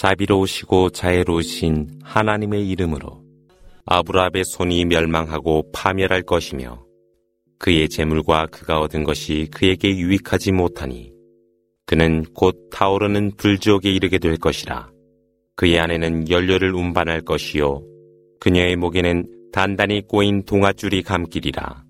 자비로우시고 자애로우신 하나님의 이름으로 아브라함의 손이 멸망하고 파멸할 것이며 그의 재물과 그가 얻은 것이 그에게 유익하지 못하니 그는 곧 타오르는 불지옥에 이르게 될 것이라. 그의 아내는 연료를 운반할 것이요 그녀의 목에는 단단히 꼬인 동아줄이 감기리라.